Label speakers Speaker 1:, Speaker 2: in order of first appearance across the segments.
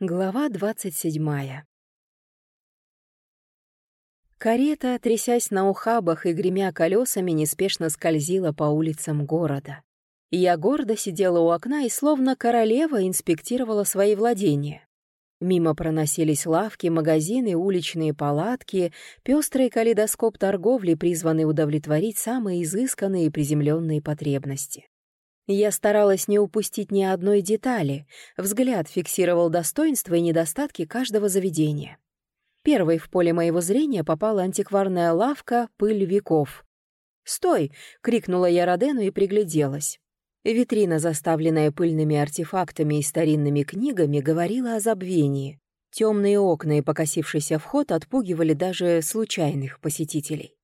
Speaker 1: Глава двадцать седьмая. Карета, трясясь на ухабах и гремя колесами, неспешно скользила по улицам города. Я гордо сидела у окна и словно королева инспектировала свои владения. Мимо проносились лавки, магазины, уличные палатки, пестрый калейдоскоп торговли, призванный удовлетворить самые изысканные и приземленные потребности. Я старалась не упустить ни одной детали, взгляд фиксировал достоинства и недостатки каждого заведения. Первой в поле моего зрения попала антикварная лавка «Пыль веков». «Стой!» — крикнула я Родену и пригляделась. Витрина, заставленная пыльными артефактами и старинными книгами, говорила о забвении. Темные окна и покосившийся вход отпугивали даже случайных посетителей.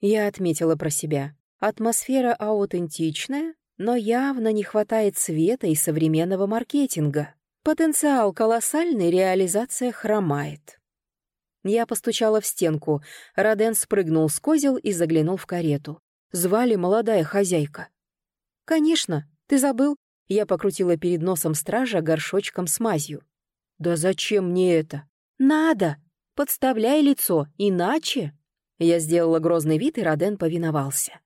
Speaker 1: Я отметила про себя. Атмосфера аутентичная, но явно не хватает света и современного маркетинга. Потенциал колоссальный, реализация хромает. Я постучала в стенку. Роден спрыгнул с козел и заглянул в карету. Звали молодая хозяйка. «Конечно, ты забыл?» Я покрутила перед носом стража горшочком с мазью. «Да зачем мне это?» «Надо! Подставляй лицо, иначе...» Я сделала грозный вид, и Роден повиновался.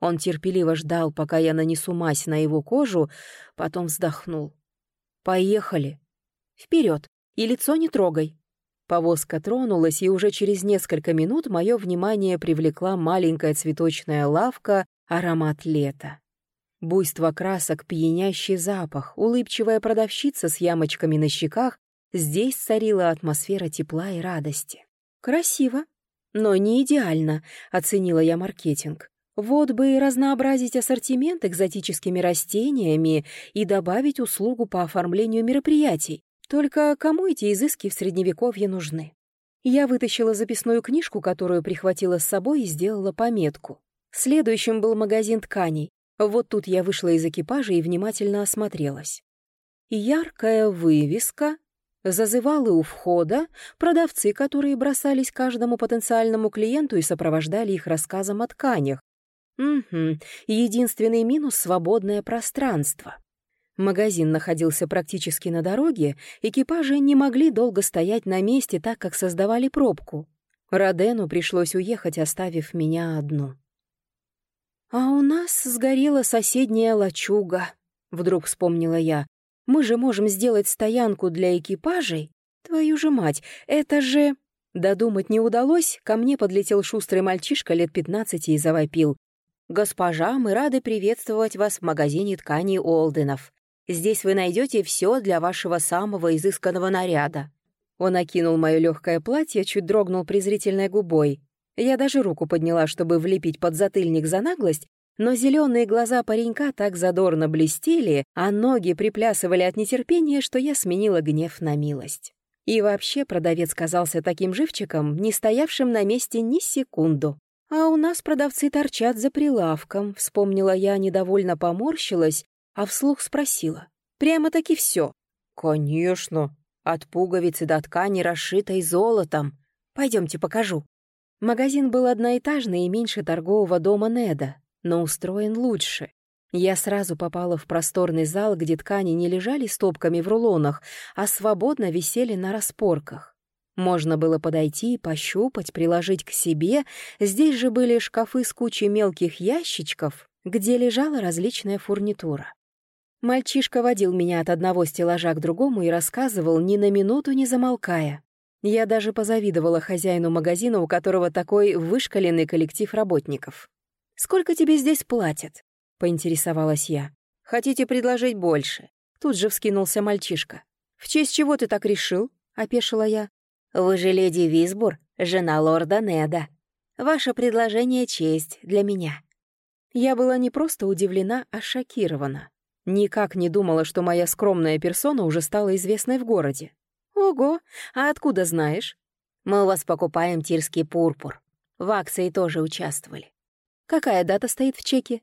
Speaker 1: Он терпеливо ждал, пока я нанесу мазь на его кожу, потом вздохнул. «Поехали. Вперед, и лицо не трогай». Повозка тронулась, и уже через несколько минут мое внимание привлекла маленькая цветочная лавка «Аромат лета». Буйство красок, пьянящий запах, улыбчивая продавщица с ямочками на щеках — здесь царила атмосфера тепла и радости. «Красиво, но не идеально», — оценила я маркетинг. Вот бы и разнообразить ассортимент экзотическими растениями и добавить услугу по оформлению мероприятий. Только кому эти изыски в Средневековье нужны? Я вытащила записную книжку, которую прихватила с собой, и сделала пометку. Следующим был магазин тканей. Вот тут я вышла из экипажа и внимательно осмотрелась. Яркая вывеска, зазывалы у входа, продавцы, которые бросались каждому потенциальному клиенту и сопровождали их рассказом о тканях, Угу. Единственный минус — свободное пространство. Магазин находился практически на дороге, экипажи не могли долго стоять на месте, так как создавали пробку. Родену пришлось уехать, оставив меня одну. «А у нас сгорела соседняя лачуга», — вдруг вспомнила я. «Мы же можем сделать стоянку для экипажей? Твою же мать, это же...» Додумать не удалось, ко мне подлетел шустрый мальчишка лет пятнадцати и завопил. «Госпожа, мы рады приветствовать вас в магазине тканей Олденов. Здесь вы найдете все для вашего самого изысканного наряда». Он окинул мое легкое платье, чуть дрогнул презрительной губой. Я даже руку подняла, чтобы влепить под затыльник за наглость, но зеленые глаза паренька так задорно блестели, а ноги приплясывали от нетерпения, что я сменила гнев на милость. И вообще продавец казался таким живчиком, не стоявшим на месте ни секунду. «А у нас продавцы торчат за прилавком», — вспомнила я, недовольно поморщилась, а вслух спросила. «Прямо-таки все». «Конечно. От пуговицы до ткани, расшитой золотом. Пойдемте покажу». Магазин был одноэтажный и меньше торгового дома Неда, но устроен лучше. Я сразу попала в просторный зал, где ткани не лежали стопками в рулонах, а свободно висели на распорках. Можно было подойти, пощупать, приложить к себе. Здесь же были шкафы с кучей мелких ящичков, где лежала различная фурнитура. Мальчишка водил меня от одного стеллажа к другому и рассказывал, ни на минуту не замолкая. Я даже позавидовала хозяину магазина, у которого такой вышкаленный коллектив работников. «Сколько тебе здесь платят?» — поинтересовалась я. «Хотите предложить больше?» Тут же вскинулся мальчишка. «В честь чего ты так решил?» — опешила я. Вы же леди Висбур, жена лорда Неда. Ваше предложение — честь для меня». Я была не просто удивлена, а шокирована. Никак не думала, что моя скромная персона уже стала известной в городе. «Ого, а откуда знаешь?» «Мы у вас покупаем тирский пурпур. В акции тоже участвовали». «Какая дата стоит в чеке?»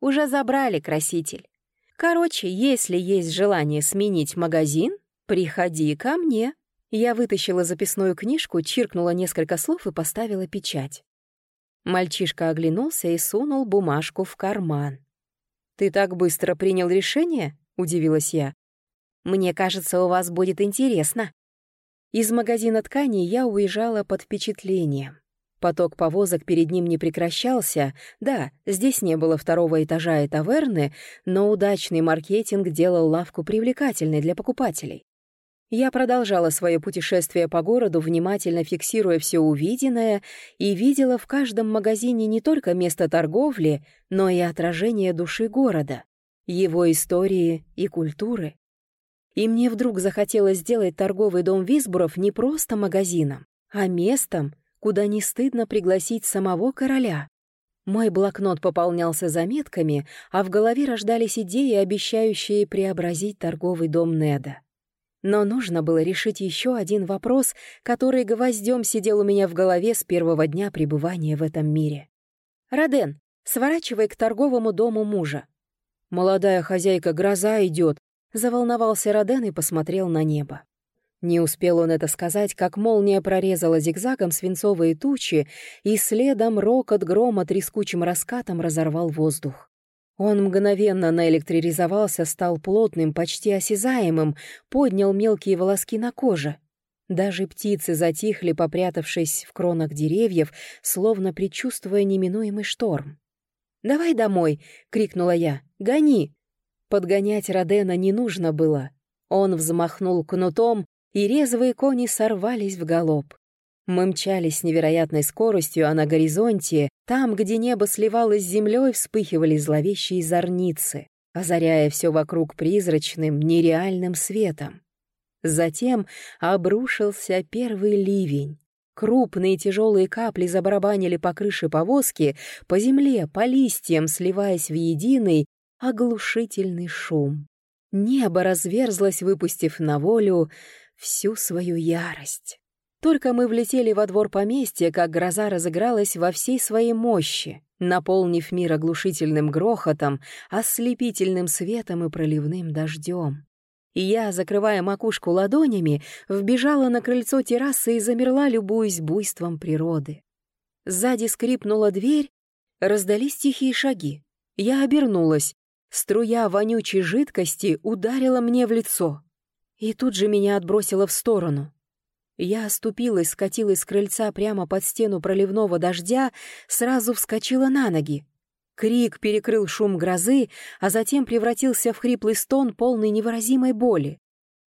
Speaker 1: «Уже забрали, краситель. Короче, если есть желание сменить магазин, приходи ко мне». Я вытащила записную книжку, чиркнула несколько слов и поставила печать. Мальчишка оглянулся и сунул бумажку в карман. «Ты так быстро принял решение?» — удивилась я. Мне кажется, у вас будет интересно». Из магазина тканей я уезжала под впечатлением. Поток повозок перед ним не прекращался. Да, здесь не было второго этажа и таверны, но удачный маркетинг делал лавку привлекательной для покупателей. Я продолжала свое путешествие по городу, внимательно фиксируя все увиденное, и видела в каждом магазине не только место торговли, но и отражение души города, его истории и культуры. И мне вдруг захотелось сделать торговый дом Висбуров не просто магазином, а местом, куда не стыдно пригласить самого короля. Мой блокнот пополнялся заметками, а в голове рождались идеи, обещающие преобразить торговый дом Неда. Но нужно было решить еще один вопрос, который гвоздем сидел у меня в голове с первого дня пребывания в этом мире. «Роден, сворачивай к торговому дому мужа». «Молодая хозяйка, гроза идет», — заволновался Роден и посмотрел на небо. Не успел он это сказать, как молния прорезала зигзагом свинцовые тучи, и следом рокот грома трескучим раскатом разорвал воздух. Он мгновенно наэлектризовался, стал плотным, почти осязаемым, поднял мелкие волоски на коже. Даже птицы затихли, попрятавшись в кронах деревьев, словно предчувствуя неминуемый шторм. «Давай домой!» — крикнула я. «Гони!» Подгонять Родена не нужно было. Он взмахнул кнутом, и резвые кони сорвались в галоп. Мы мчались с невероятной скоростью, а на горизонте, там, где небо сливалось с землей, вспыхивали зловещие зорницы, озаряя все вокруг призрачным, нереальным светом. Затем обрушился первый ливень. Крупные тяжелые капли забарабанили по крыше повозки, по земле, по листьям, сливаясь в единый, оглушительный шум. Небо разверзлось, выпустив на волю всю свою ярость. Только мы влетели во двор поместья, как гроза разыгралась во всей своей мощи, наполнив мир оглушительным грохотом, ослепительным светом и проливным дождем. И я, закрывая макушку ладонями, вбежала на крыльцо террасы и замерла, любуясь буйством природы. Сзади скрипнула дверь, раздались тихие шаги. Я обернулась. Струя вонючей жидкости ударила мне в лицо. И тут же меня отбросило в сторону. Я оступилась, скатилась с крыльца прямо под стену проливного дождя, сразу вскочила на ноги. Крик перекрыл шум грозы, а затем превратился в хриплый стон, полный невыразимой боли.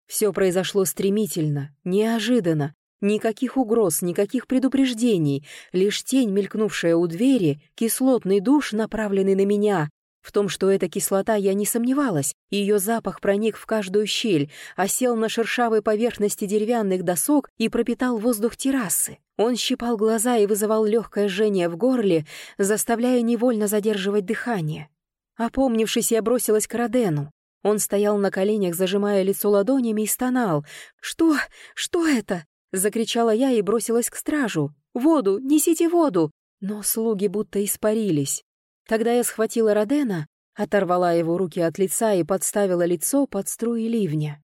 Speaker 1: Все произошло стремительно, неожиданно, Никаких угроз, никаких предупреждений, лишь тень, мелькнувшая у двери, кислотный душ, направленный на меня, в том, что это кислота, я не сомневалась. Ее запах проник в каждую щель, осел на шершавой поверхности деревянных досок и пропитал воздух террасы. Он щипал глаза и вызывал легкое жжение в горле, заставляя невольно задерживать дыхание. Опомнившись, я бросилась к Родену. Он стоял на коленях, зажимая лицо ладонями, и стонал. «Что? Что это?» — закричала я и бросилась к стражу. «Воду! Несите воду!» Но слуги будто испарились. Тогда я схватила Родена, оторвала его руки от лица и подставила лицо под струи ливня.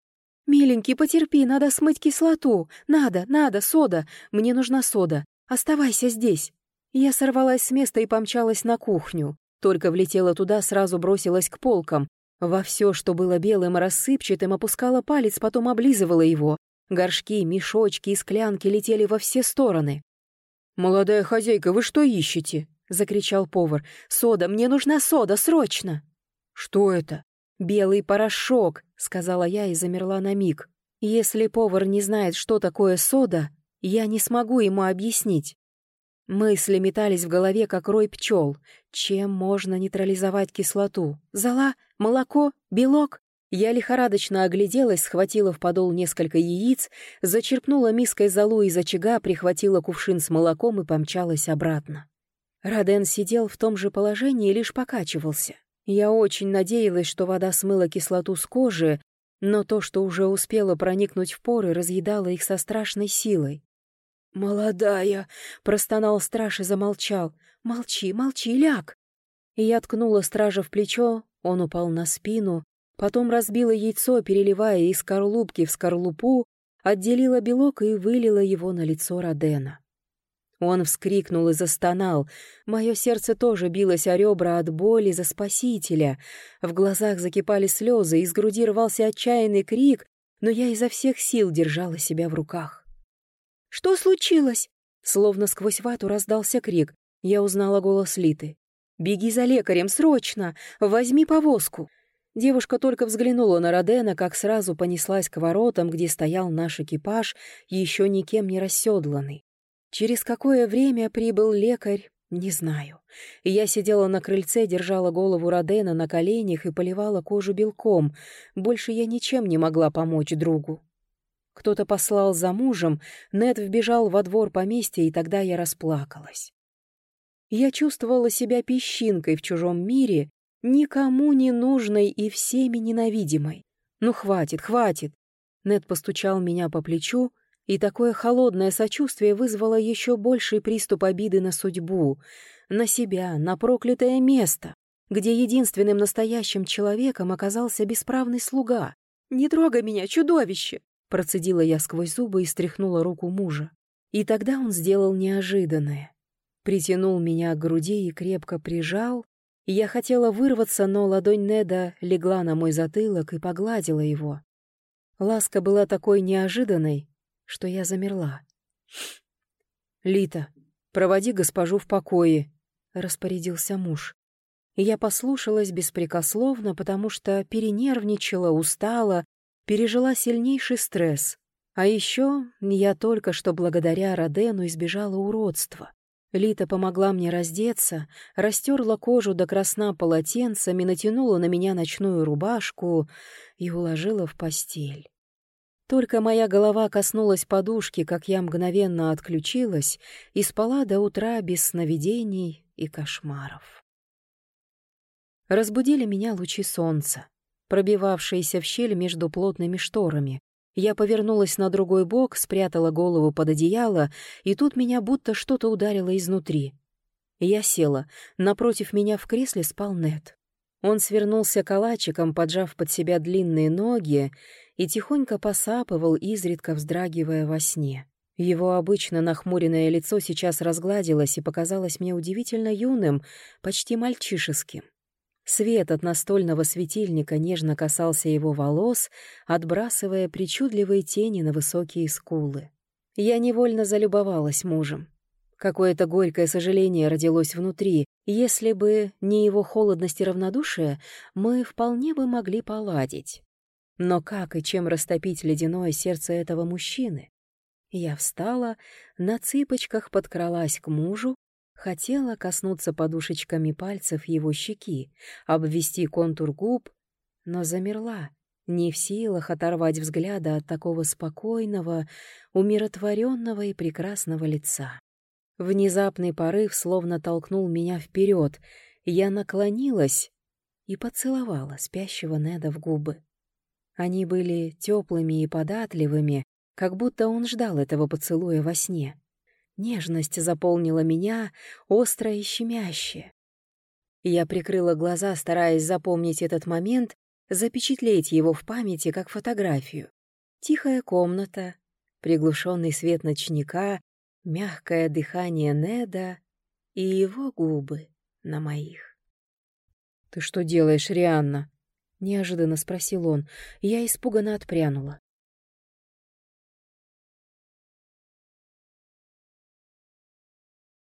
Speaker 1: «Миленький, потерпи, надо смыть кислоту. Надо, надо, сода. Мне нужна сода. Оставайся здесь». Я сорвалась с места и помчалась на кухню. Только влетела туда, сразу бросилась к полкам. Во все, что было белым и рассыпчатым, опускала палец, потом облизывала его. Горшки, мешочки и склянки летели во все стороны. «Молодая хозяйка, вы что ищете?» Закричал повар. «Сода! Мне нужна сода! Срочно!» «Что это?» «Белый порошок», — сказала я и замерла на миг. «Если повар не знает, что такое сода, я не смогу ему объяснить». Мысли метались в голове, как рой пчел. Чем можно нейтрализовать кислоту? Зола? Молоко? Белок? Я лихорадочно огляделась, схватила в подол несколько яиц, зачерпнула миской золу из очага, прихватила кувшин с молоком и помчалась обратно. Раден сидел в том же положении и лишь покачивался. Я очень надеялась, что вода смыла кислоту с кожи, но то, что уже успело проникнуть в поры, разъедало их со страшной силой. «Молодая!» — простонал страж и замолчал. «Молчи, молчи, ляг!» И я ткнула стража в плечо, он упал на спину, потом разбила яйцо, переливая из скорлупки в скорлупу, отделила белок и вылила его на лицо Родена. Он вскрикнул и застонал. Мое сердце тоже билось о ребра от боли за спасителя. В глазах закипали слезы, из груди рвался отчаянный крик, но я изо всех сил держала себя в руках. «Что случилось?» Словно сквозь вату раздался крик. Я узнала голос Литы. «Беги за лекарем, срочно! Возьми повозку!» Девушка только взглянула на Родена, как сразу понеслась к воротам, где стоял наш экипаж, еще никем не расседланный. Через какое время прибыл лекарь, не знаю. Я сидела на крыльце, держала голову Родена на коленях и поливала кожу белком. Больше я ничем не могла помочь другу. Кто-то послал за мужем, Нед вбежал во двор поместья, и тогда я расплакалась. Я чувствовала себя песчинкой в чужом мире, никому не нужной и всеми ненавидимой. «Ну, хватит, хватит!» Нед постучал меня по плечу, и такое холодное сочувствие вызвало еще больший приступ обиды на судьбу, на себя, на проклятое место, где единственным настоящим человеком оказался бесправный слуга. «Не трогай меня, чудовище!» Процедила я сквозь зубы и стряхнула руку мужа. И тогда он сделал неожиданное. Притянул меня к груди и крепко прижал. Я хотела вырваться, но ладонь Неда легла на мой затылок и погладила его. Ласка была такой неожиданной, что я замерла. «Лита, проводи госпожу в покое», — распорядился муж. Я послушалась беспрекословно, потому что перенервничала, устала пережила сильнейший стресс. А еще я только что благодаря Родену избежала уродства. Лита помогла мне раздеться, растерла кожу до красна полотенцами, натянула на меня ночную рубашку и уложила в постель. Только моя голова коснулась подушки, как я мгновенно отключилась и спала до утра без сновидений и кошмаров. Разбудили меня лучи солнца пробивавшиеся в щель между плотными шторами. Я повернулась на другой бок, спрятала голову под одеяло, и тут меня будто что-то ударило изнутри. Я села. Напротив меня в кресле спал Нет. Он свернулся калачиком, поджав под себя длинные ноги, и тихонько посапывал, изредка вздрагивая во сне. Его обычно нахмуренное лицо сейчас разгладилось и показалось мне удивительно юным, почти мальчишеским. Свет от настольного светильника нежно касался его волос, отбрасывая причудливые тени на высокие скулы. Я невольно залюбовалась мужем. Какое-то горькое сожаление родилось внутри. Если бы не его холодность и равнодушие, мы вполне бы могли поладить. Но как и чем растопить ледяное сердце этого мужчины? Я встала, на цыпочках подкралась к мужу, Хотела коснуться подушечками пальцев его щеки, обвести контур губ, но замерла, не в силах оторвать взгляда от такого спокойного, умиротворенного и прекрасного лица. Внезапный порыв словно толкнул меня вперед. Я наклонилась и поцеловала спящего Неда в губы. Они были теплыми и податливыми, как будто он ждал этого поцелуя во сне. Нежность заполнила меня, острая и щемящая. Я прикрыла глаза, стараясь запомнить этот момент, запечатлеть его в памяти как фотографию. Тихая комната, приглушенный свет ночника, мягкое дыхание Неда и его губы на моих. «Ты что делаешь, Рианна?» — неожиданно спросил он. Я испуганно отпрянула.